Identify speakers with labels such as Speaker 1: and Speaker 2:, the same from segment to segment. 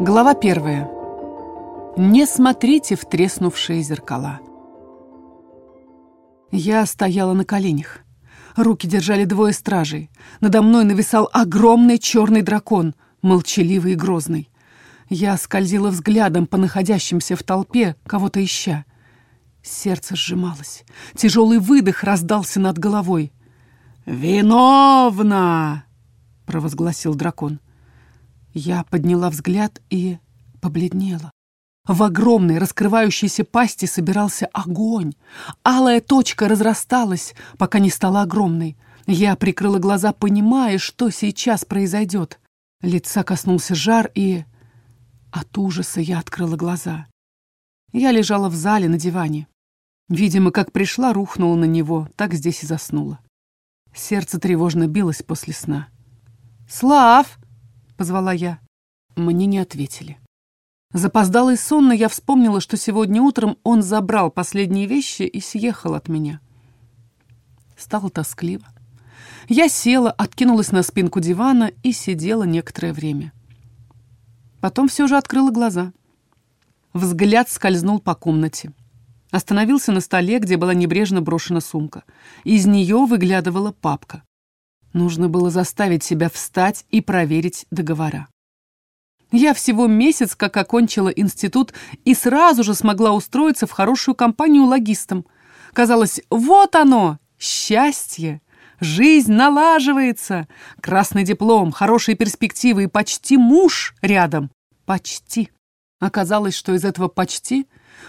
Speaker 1: Глава первая. Не смотрите в треснувшие зеркала. Я стояла на коленях. Руки держали двое стражей. Надо мной нависал огромный черный дракон, молчаливый и грозный. Я скользила взглядом по находящимся в толпе, кого-то ища. Сердце сжималось. Тяжелый выдох раздался над головой. «Виновна!» — провозгласил дракон. Я подняла взгляд и побледнела. В огромной раскрывающейся пасти собирался огонь. Алая точка разрасталась, пока не стала огромной. Я прикрыла глаза, понимая, что сейчас произойдет. Лица коснулся жар, и... От ужаса я открыла глаза. Я лежала в зале на диване. Видимо, как пришла, рухнула на него, так здесь и заснула. Сердце тревожно билось после сна. «Слав!» — позвала я. Мне не ответили. Запоздала и сонно я вспомнила, что сегодня утром он забрал последние вещи и съехал от меня. Стало тоскливо. Я села, откинулась на спинку дивана и сидела некоторое время. Потом все же открыла глаза. Взгляд скользнул по комнате. Остановился на столе, где была небрежно брошена сумка. Из нее выглядывала папка. Нужно было заставить себя встать и проверить договора. Я всего месяц как окончила институт и сразу же смогла устроиться в хорошую компанию логистом. Казалось, вот оно, счастье. Жизнь налаживается. Красный диплом, хорошие перспективы и почти муж рядом. Почти. Оказалось, что из этого почти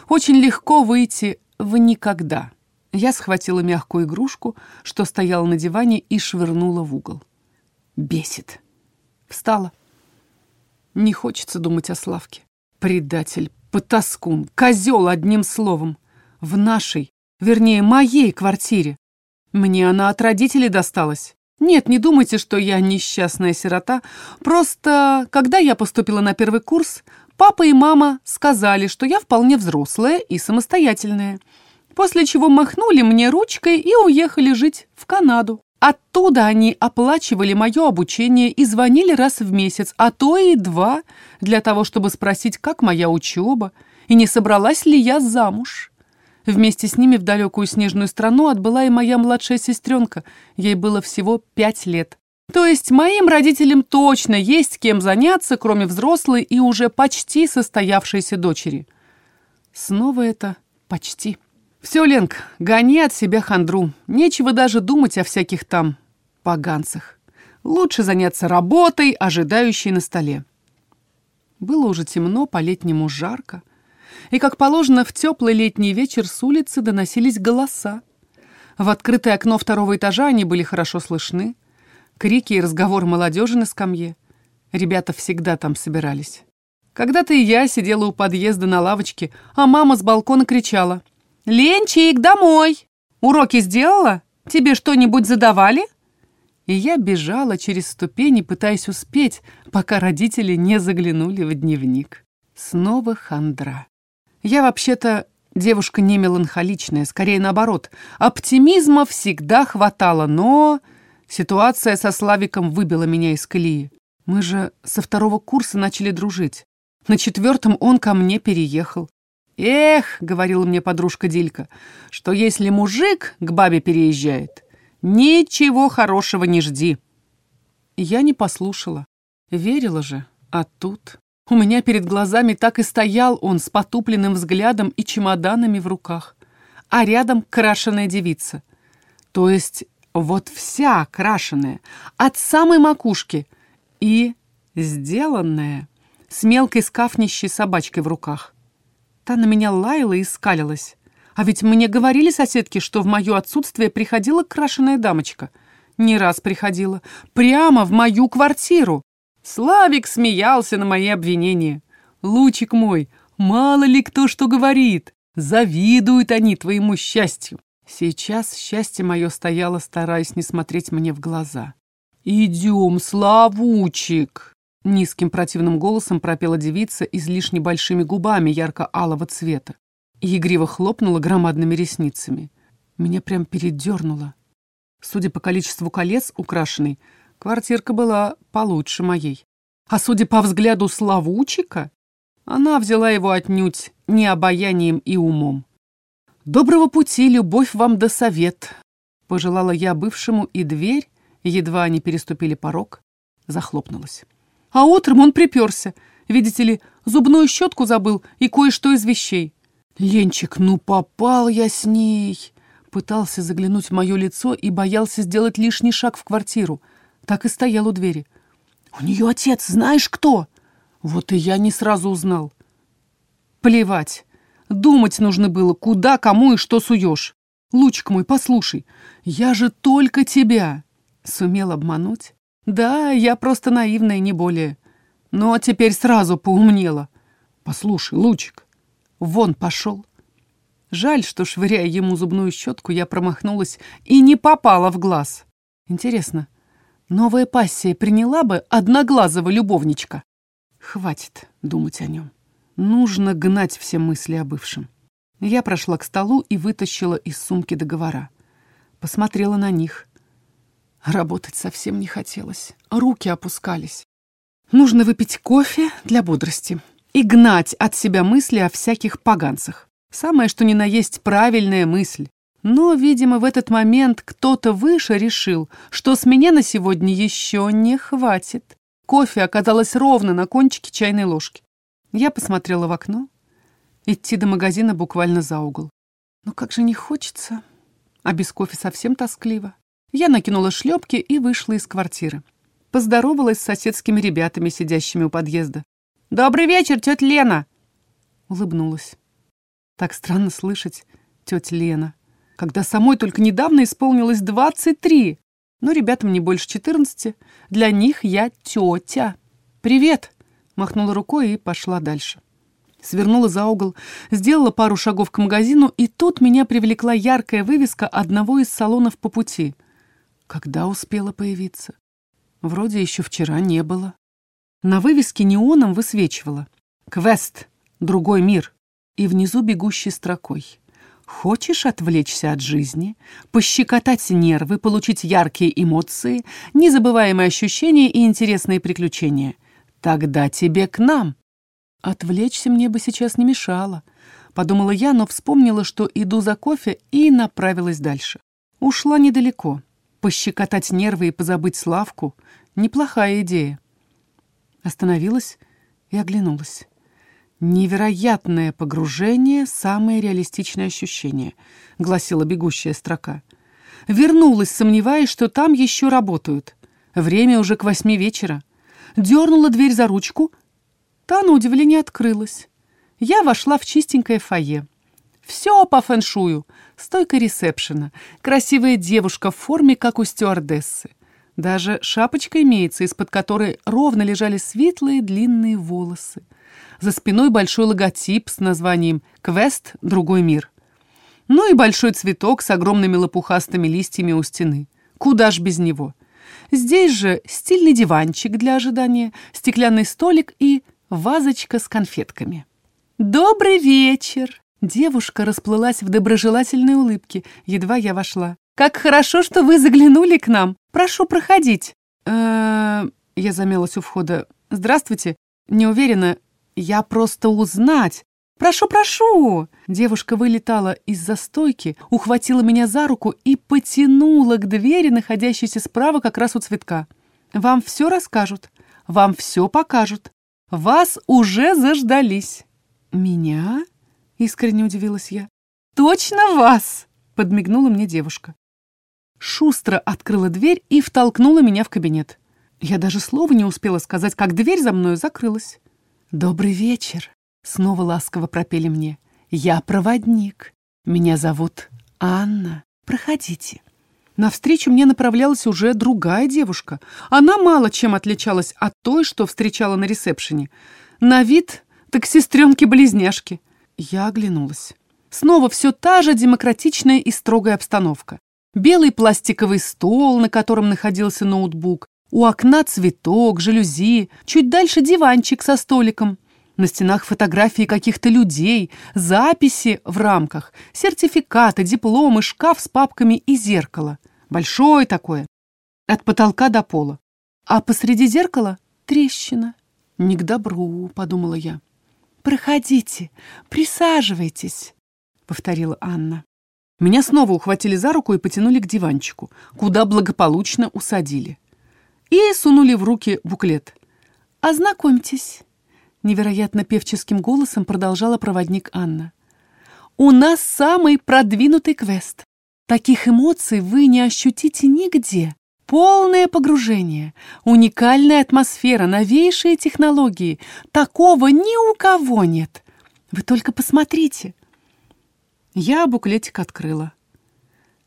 Speaker 1: очень легко выйти в никогда. Я схватила мягкую игрушку, что стояла на диване, и швырнула в угол. Бесит. Встала. Не хочется думать о Славке. Предатель, потаскун, козел, одним словом. В нашей, вернее, моей квартире. Мне она от родителей досталась. Нет, не думайте, что я несчастная сирота. Просто, когда я поступила на первый курс, папа и мама сказали, что я вполне взрослая и самостоятельная. После чего махнули мне ручкой и уехали жить в Канаду. Оттуда они оплачивали мое обучение и звонили раз в месяц, а то и два, для того, чтобы спросить, как моя учеба, и не собралась ли я замуж. Вместе с ними в далекую снежную страну отбыла и моя младшая сестренка, ей было всего пять лет. То есть моим родителям точно есть кем заняться, кроме взрослой и уже почти состоявшейся дочери. Снова это «почти». «Все, Ленк, гони от себя хандру. Нечего даже думать о всяких там поганцах. Лучше заняться работой, ожидающей на столе». Было уже темно, по-летнему жарко. И, как положено, в теплый летний вечер с улицы доносились голоса. В открытое окно второго этажа они были хорошо слышны. Крики и разговор молодежи на скамье. Ребята всегда там собирались. Когда-то и я сидела у подъезда на лавочке, а мама с балкона кричала — «Ленчик, домой! Уроки сделала? Тебе что-нибудь задавали?» И я бежала через ступени, пытаясь успеть, пока родители не заглянули в дневник. Снова хандра. Я вообще-то девушка не меланхоличная, скорее наоборот. Оптимизма всегда хватало, но... Ситуация со Славиком выбила меня из колеи. Мы же со второго курса начали дружить. На четвертом он ко мне переехал. «Эх», — говорила мне подружка Дилька, «что если мужик к бабе переезжает, ничего хорошего не жди». Я не послушала. Верила же, а тут... У меня перед глазами так и стоял он с потупленным взглядом и чемоданами в руках, а рядом крашеная девица. То есть вот вся крашеная, от самой макушки, и сделанная, с мелкой скафнищей собачкой в руках. Та на меня лаяла и скалилась. А ведь мне говорили соседки, что в мое отсутствие приходила крашеная дамочка. Не раз приходила. Прямо в мою квартиру. Славик смеялся на мои обвинения. «Лучик мой, мало ли кто что говорит. Завидуют они твоему счастью». Сейчас счастье мое стояло, стараясь не смотреть мне в глаза. «Идем, Славучик!» Низким противным голосом пропела девица излишне большими губами ярко-алого цвета и игриво хлопнула громадными ресницами. Меня прям передернуло. Судя по количеству колец украшенной, квартирка была получше моей. А судя по взгляду Славучика, она взяла его отнюдь не обаянием и умом. «Доброго пути, любовь вам да совет», — пожелала я бывшему, и дверь, едва они переступили порог, захлопнулась. А утром он приперся. Видите ли, зубную щетку забыл и кое-что из вещей. «Ленчик, ну попал я с ней!» Пытался заглянуть в мое лицо и боялся сделать лишний шаг в квартиру. Так и стоял у двери. «У нее отец, знаешь кто?» Вот и я не сразу узнал. Плевать. Думать нужно было, куда, кому и что суешь. Лучик мой, послушай, я же только тебя. Сумел обмануть? Да, я просто наивная, не более. Но теперь сразу поумнела. Послушай, Лучик, вон пошел. Жаль, что, швыряя ему зубную щетку, я промахнулась и не попала в глаз. Интересно, новая пассия приняла бы одноглазого любовничка? Хватит думать о нем. Нужно гнать все мысли о бывшем. Я прошла к столу и вытащила из сумки договора. Посмотрела на них. Работать совсем не хотелось. Руки опускались. Нужно выпить кофе для бодрости и гнать от себя мысли о всяких поганцах. Самое, что ни на есть правильная мысль. Но, видимо, в этот момент кто-то выше решил, что с меня на сегодня еще не хватит. Кофе оказалось ровно на кончике чайной ложки. Я посмотрела в окно. Идти до магазина буквально за угол. Но как же не хочется. А без кофе совсем тоскливо. Я накинула шлепки и вышла из квартиры. Поздоровалась с соседскими ребятами, сидящими у подъезда. «Добрый вечер, тетя Лена!» Улыбнулась. Так странно слышать тетя Лена, когда самой только недавно исполнилось двадцать три. Но ребятам не больше четырнадцати. Для них я тетя. «Привет!» — махнула рукой и пошла дальше. Свернула за угол, сделала пару шагов к магазину, и тут меня привлекла яркая вывеска одного из салонов по пути. Когда успела появиться? Вроде еще вчера не было. На вывеске неоном высвечивала «Квест. Другой мир» и внизу бегущей строкой — Хочешь отвлечься от жизни, пощекотать нервы, получить яркие эмоции, незабываемые ощущения и интересные приключения? Тогда тебе к нам. Отвлечься мне бы сейчас не мешало, подумала я, но вспомнила, что иду за кофе и направилась дальше. Ушла недалеко. Пощекотать нервы и позабыть Славку — неплохая идея. Остановилась и оглянулась. «Невероятное погружение — самое реалистичное ощущение», — гласила бегущая строка. Вернулась, сомневаясь, что там еще работают. Время уже к восьми вечера. Дернула дверь за ручку. Та, на удивление, открылась. Я вошла в чистенькое фойе. Все по фэншую. Стойка ресепшена. Красивая девушка в форме, как у стюардессы. Даже шапочка имеется, из-под которой ровно лежали светлые длинные волосы. За спиной большой логотип с названием «Квест. Другой мир». Ну и большой цветок с огромными лопухастыми листьями у стены. Куда ж без него? Здесь же стильный диванчик для ожидания, стеклянный столик и вазочка с конфетками. «Добрый вечер!» Девушка расплылась в доброжелательной улыбке, едва я вошла. «Как хорошо, что вы заглянули к нам! Прошу проходить!» «Э-э...» Я замялась у входа. «Здравствуйте!» Не уверена, я просто узнать. Прошу, прошу. Девушка вылетала из-за стойки, ухватила меня за руку и потянула к двери, находящейся справа как раз у цветка. Вам все расскажут, вам все покажут. Вас уже заждались. Меня? Искренне удивилась я. Точно вас! Подмигнула мне девушка. Шустро открыла дверь и втолкнула меня в кабинет. Я даже слова не успела сказать, как дверь за мною закрылась. «Добрый вечер!» — снова ласково пропели мне. «Я проводник. Меня зовут Анна. Проходите». Навстречу мне направлялась уже другая девушка. Она мало чем отличалась от той, что встречала на ресепшене. На вид так сестренки-близняшки. Я оглянулась. Снова все та же демократичная и строгая обстановка. Белый пластиковый стол, на котором находился ноутбук, у окна цветок, жалюзи, чуть дальше диванчик со столиком. На стенах фотографии каких-то людей, записи в рамках, сертификаты, дипломы, шкаф с папками и зеркало. Большое такое, от потолка до пола. А посреди зеркала трещина. «Не к добру», — подумала я. «Проходите, присаживайтесь», — повторила Анна. Меня снова ухватили за руку и потянули к диванчику, куда благополучно усадили. И сунули в руки буклет. «Ознакомьтесь», — невероятно певческим голосом продолжала проводник Анна. «У нас самый продвинутый квест. Таких эмоций вы не ощутите нигде. Полное погружение, уникальная атмосфера, новейшие технологии. Такого ни у кого нет. Вы только посмотрите. Я буклетик открыла.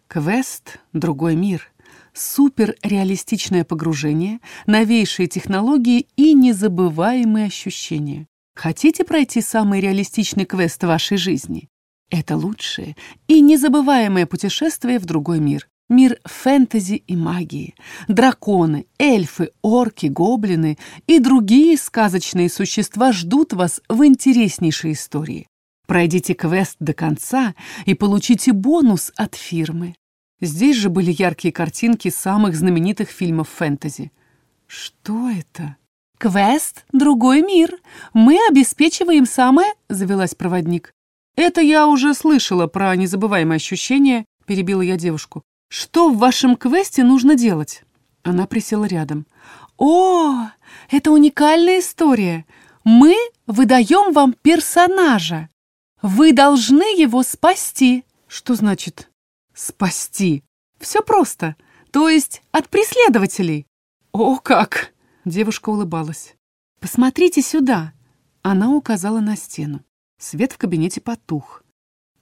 Speaker 1: Квест «Другой мир». Суперреалистичное погружение, новейшие технологии и незабываемые ощущения. Хотите пройти самый реалистичный квест вашей жизни? Это лучшее и незабываемое путешествие в другой мир. Мир фэнтези и магии. Драконы, эльфы, орки, гоблины и другие сказочные существа ждут вас в интереснейшей истории. Пройдите квест до конца и получите бонус от фирмы. Здесь же были яркие картинки самых знаменитых фильмов фэнтези. Что это? «Квест — другой мир. Мы обеспечиваем самое...» — завелась проводник. «Это я уже слышала про незабываемое ощущение», — перебила я девушку. Что в вашем квесте нужно делать?» Она присела рядом. «О, это уникальная история. Мы выдаем вам персонажа. Вы должны его спасти». «Что значит «спасти»?» «Все просто. То есть от преследователей». «О, как!» Девушка улыбалась. «Посмотрите сюда!» Она указала на стену. Свет в кабинете потух.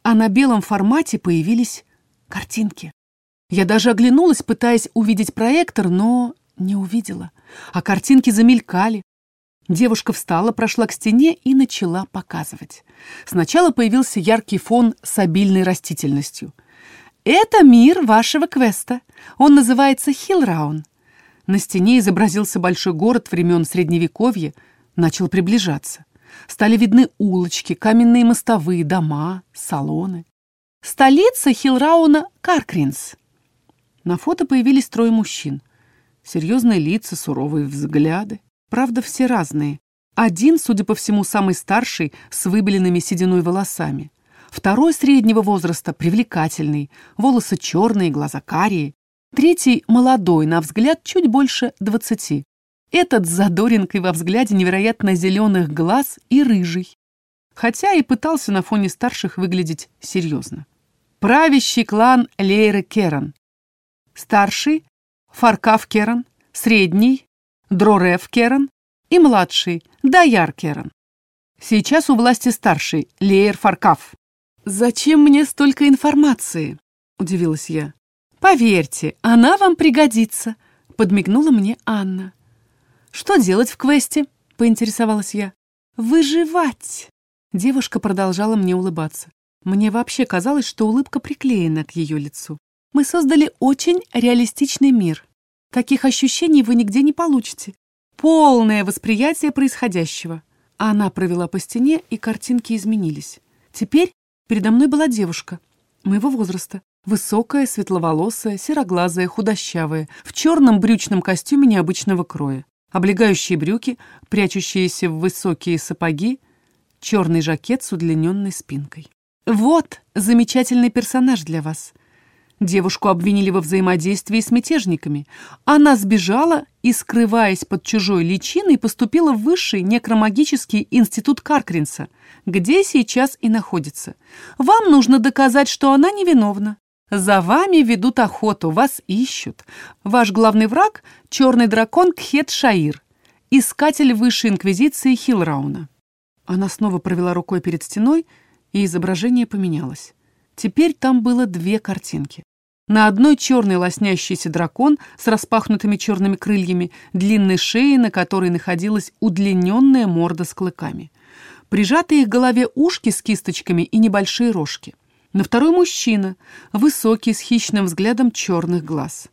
Speaker 1: А на белом формате появились картинки. Я даже оглянулась, пытаясь увидеть проектор, но не увидела. А картинки замелькали. Девушка встала, прошла к стене и начала показывать. Сначала появился яркий фон с обильной растительностью. «Это мир вашего квеста. Он называется Хилраун». На стене изобразился большой город времен Средневековья, начал приближаться. Стали видны улочки, каменные мостовые, дома, салоны. Столица Хилрауна — Каркринс. На фото появились трое мужчин. Серьезные лица, суровые взгляды. Правда, все разные. Один, судя по всему, самый старший, с выбеленными сединой волосами. Второй среднего возраста, привлекательный, волосы черные, глаза карие. Третий молодой, на взгляд чуть больше двадцати. Этот с задоринкой во взгляде невероятно зеленых глаз и рыжий. Хотя и пытался на фоне старших выглядеть серьезно. Правящий клан Лейры Керан, старший — Фаркав Керан, средний — Дрорев Керан и младший — Даяр Керан. Сейчас у власти старший — Леер Фаркав. «Зачем мне столько информации?» — удивилась я. «Поверьте, она вам пригодится», — подмигнула мне Анна. «Что делать в квесте?» — поинтересовалась я. «Выживать!» Девушка продолжала мне улыбаться. Мне вообще казалось, что улыбка приклеена к ее лицу. Мы создали очень реалистичный мир. Таких ощущений вы нигде не получите. Полное восприятие происходящего. Она провела по стене, и картинки изменились. Теперь передо мной была девушка моего возраста. Высокая, светловолосая, сероглазая, худощавая, в черном брючном костюме необычного кроя. Облегающие брюки, прячущиеся в высокие сапоги, черный жакет с удлиненной спинкой. Вот замечательный персонаж для вас — Девушку обвинили во взаимодействии с мятежниками. Она сбежала и, скрываясь под чужой личиной, поступила в высший некромагический институт Каркринса, где сейчас и находится. Вам нужно доказать, что она невиновна. За вами ведут охоту, вас ищут. Ваш главный враг — черный дракон Кхет Шаир, искатель высшей инквизиции Хилрауна. Она снова провела рукой перед стеной, и изображение поменялось. Теперь там было две картинки. На одной черный лоснящийся дракон с распахнутыми черными крыльями, длинной шеей, на которой находилась удлиненная морда с клыками. Прижатые к голове ушки с кисточками и небольшие рожки. На второй мужчина, высокий, с хищным взглядом черных глаз.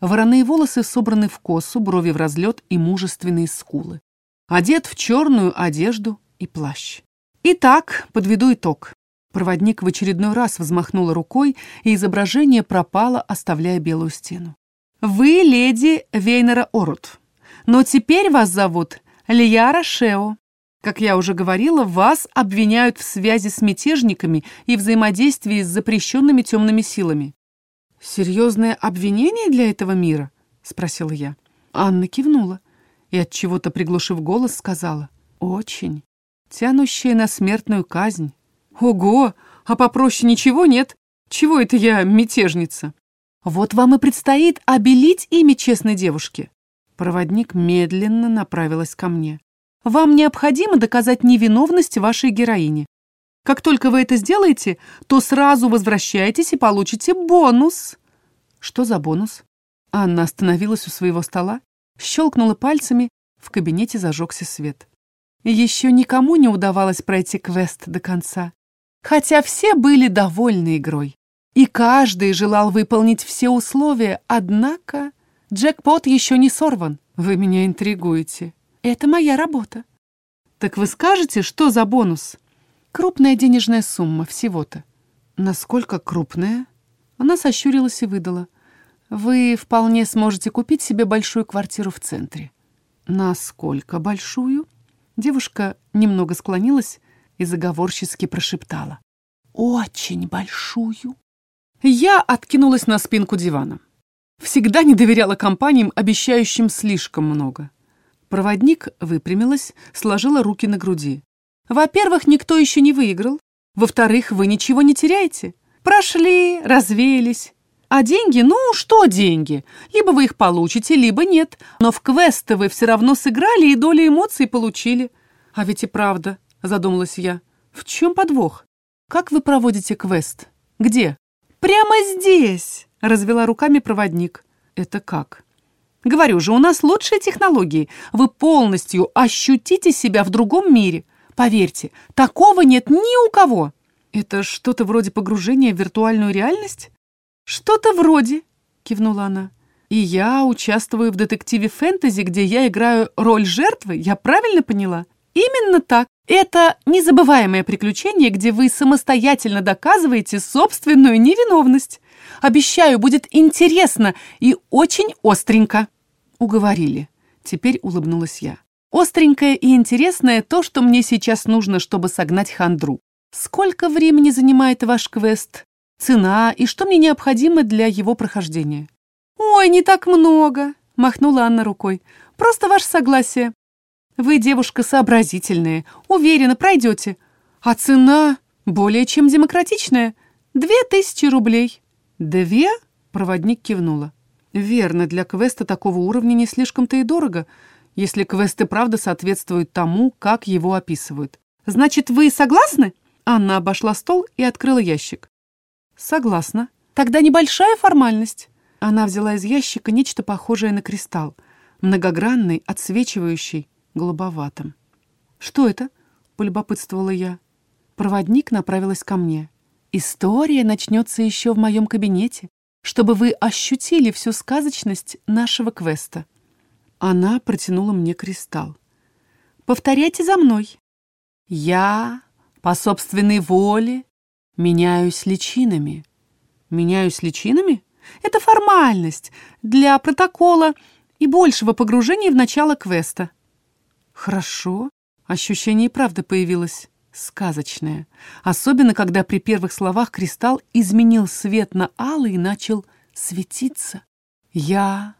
Speaker 1: Вороные волосы собраны в косу, брови в разлет и мужественные скулы. Одет в черную одежду и плащ. Итак, подведу итог. Проводник в очередной раз взмахнула рукой, и изображение пропало, оставляя белую стену. «Вы леди Вейнера Орут. Но теперь вас зовут Лияра Шео. Как я уже говорила, вас обвиняют в связи с мятежниками и взаимодействии с запрещенными темными силами. «Серьезное обвинение для этого мира?» — спросила я. Анна кивнула и, от чего то приглушив голос, сказала. «Очень. Тянущая на смертную казнь. Ого! А попроще ничего нет. Чего это я мятежница?» «Вот вам и предстоит обелить имя честной девушки». Проводник медленно направилась ко мне. Вам необходимо доказать невиновность вашей героини. Как только вы это сделаете, то сразу возвращаетесь и получите бонус. Что за бонус? Анна остановилась у своего стола, щелкнула пальцами, в кабинете зажегся свет. Еще никому не удавалось пройти квест до конца, хотя все были довольны игрой. И каждый желал выполнить все условия, однако джекпот еще не сорван. Вы меня интригуете. Это моя работа. Так вы скажете, что за бонус? Крупная денежная сумма всего-то. Насколько крупная? Она сощурилась и выдала. Вы вполне сможете купить себе большую квартиру в центре. Насколько большую? Девушка немного склонилась и заговорчески прошептала. Очень большую. Я откинулась на спинку дивана. Всегда не доверяла компаниям, обещающим слишком много. Проводник выпрямилась, сложила руки на груди. «Во-первых, никто еще не выиграл. Во-вторых, вы ничего не теряете. Прошли, развеялись. А деньги? Ну, что деньги? Либо вы их получите, либо нет. Но в квесты вы все равно сыграли и долю эмоций получили. А ведь и правда, задумалась я. В чем подвох? Как вы проводите квест? Где? Прямо здесь, развела руками проводник. Это как? Говорю же, у нас лучшие технологии. Вы полностью ощутите себя в другом мире. Поверьте, такого нет ни у кого. Это что-то вроде погружения в виртуальную реальность? Что-то вроде, кивнула она. И я участвую в детективе фэнтези, где я играю роль жертвы, я правильно поняла? Именно так. Это незабываемое приключение, где вы самостоятельно доказываете собственную невиновность. Обещаю, будет интересно и очень остренько. Уговорили. Теперь улыбнулась я. Остренькое и интересное то, что мне сейчас нужно, чтобы согнать хандру. Сколько времени занимает ваш квест? Цена и что мне необходимо для его прохождения? Ой, не так много, махнула Анна рукой. Просто ваше согласие. Вы девушка сообразительная, уверена, пройдете. А цена более чем демократичная. Две тысячи рублей. «Две?» — проводник кивнула. «Верно, для квеста такого уровня не слишком-то и дорого, если квест и правда соответствует тому, как его описывают. Значит, вы согласны?» Анна обошла стол и открыла ящик. «Согласна. Тогда небольшая формальность». Она взяла из ящика нечто похожее на кристалл, многогранный, отсвечивающий, голубоватым. «Что это?» — полюбопытствовала я. Проводник направилась ко мне. История начнется еще в моем кабинете, чтобы вы ощутили всю сказочность нашего квеста. Она протянула мне кристалл. Повторяйте за мной. Я по собственной воле меняюсь личинами. Меняюсь личинами? Это формальность для протокола и большего погружения в начало квеста. Хорошо. Ощущение и правда появилось сказочное. Особенно, когда при первых словах кристалл изменил свет на алый и начал светиться. Я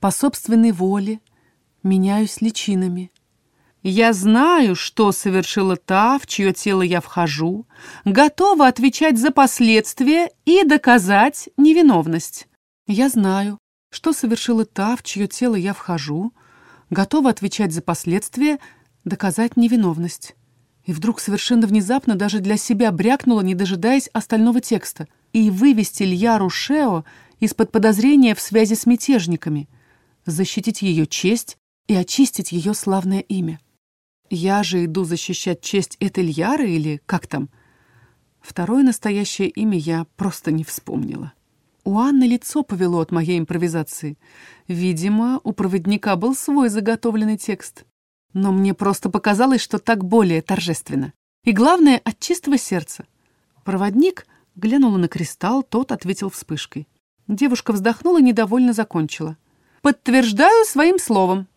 Speaker 1: по собственной воле меняюсь личинами. Я знаю, что совершила та, в чье тело я вхожу, готова отвечать за последствия и доказать невиновность. Я знаю, что совершила та, в чье тело я вхожу, готова отвечать за последствия, доказать невиновность. И вдруг совершенно внезапно даже для себя брякнула, не дожидаясь остального текста, и вывести Льяру Шео из-под подозрения в связи с мятежниками, защитить ее честь и очистить ее славное имя. Я же иду защищать честь этой Льяры или как там? Второе настоящее имя я просто не вспомнила. У Анны лицо повело от моей импровизации. Видимо, у проводника был свой заготовленный текст. Но мне просто показалось, что так более торжественно. И главное, от чистого сердца. Проводник глянула на кристалл, тот ответил вспышкой. Девушка вздохнула и недовольно закончила. «Подтверждаю своим словом».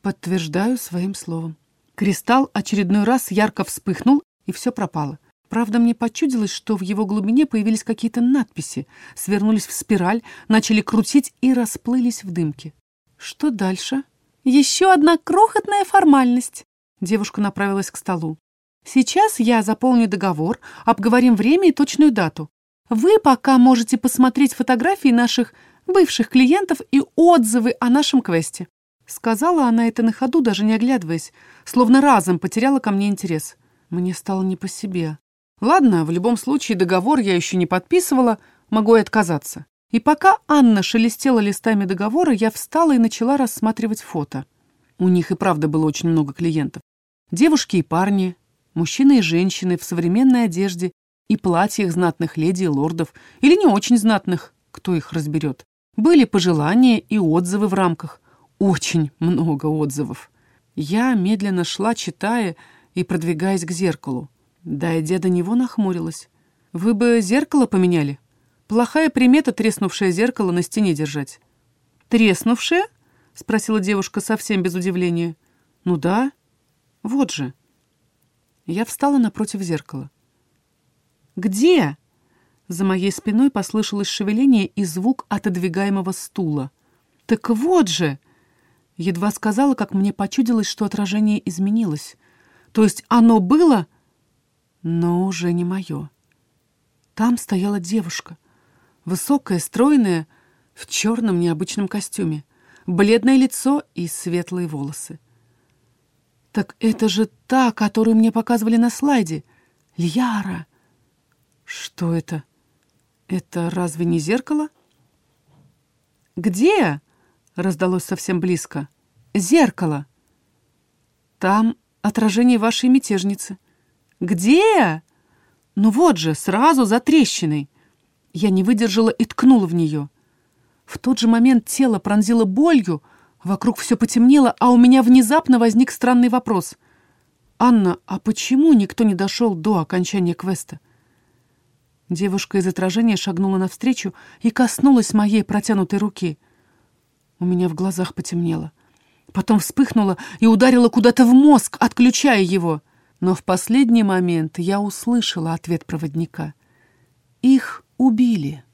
Speaker 1: Подтверждаю своим словом. Кристалл очередной раз ярко вспыхнул, и все пропало. Правда, мне почудилось, что в его глубине появились какие-то надписи, свернулись в спираль, начали крутить и расплылись в дымке. Что дальше? Еще одна крохотная формальность. Девушка направилась к столу. Сейчас я заполню договор, обговорим время и точную дату. Вы пока можете посмотреть фотографии наших бывших клиентов и отзывы о нашем квесте. Сказала она это на ходу, даже не оглядываясь, словно разом потеряла ко мне интерес. Мне стало не по себе. Ладно, в любом случае договор я еще не подписывала, могу и отказаться. И пока Анна шелестела листами договора, я встала и начала рассматривать фото. У них и правда было очень много клиентов. Девушки и парни, мужчины и женщины в современной одежде и платьях знатных леди и лордов, или не очень знатных, кто их разберет. Были пожелания и отзывы в рамках. Очень много отзывов. Я медленно шла, читая и продвигаясь к зеркалу. Дойдя до него, нахмурилась. «Вы бы зеркало поменяли? Плохая примета треснувшее зеркало на стене держать». «Треснувшее?» — спросила девушка совсем без удивления. «Ну да. Вот же». Я встала напротив зеркала. «Где?» За моей спиной послышалось шевеление и звук отодвигаемого стула. «Так вот же!» Едва сказала, как мне почудилось, что отражение изменилось. То есть оно было, но уже не мое. Там стояла девушка, высокая, стройная, в черном необычном костюме, бледное лицо и светлые волосы. Так это же та, которую мне показывали на слайде. Льяра. Что это? Это разве не зеркало? Где? Раздалось совсем близко. Зеркало. Там отражение вашей мятежницы. Где? Ну вот же, сразу за трещиной. Я не выдержала и ткнула в нее. В тот же момент тело пронзило болью, вокруг все потемнело, а у меня внезапно возник странный вопрос. «Анна, а почему никто не дошел до окончания квеста?» Девушка из отражения шагнула навстречу и коснулась моей протянутой руки. У меня в глазах потемнело. Потом вспыхнула и ударила куда-то в мозг, отключая его. Но в последний момент я услышала ответ проводника. Их убили.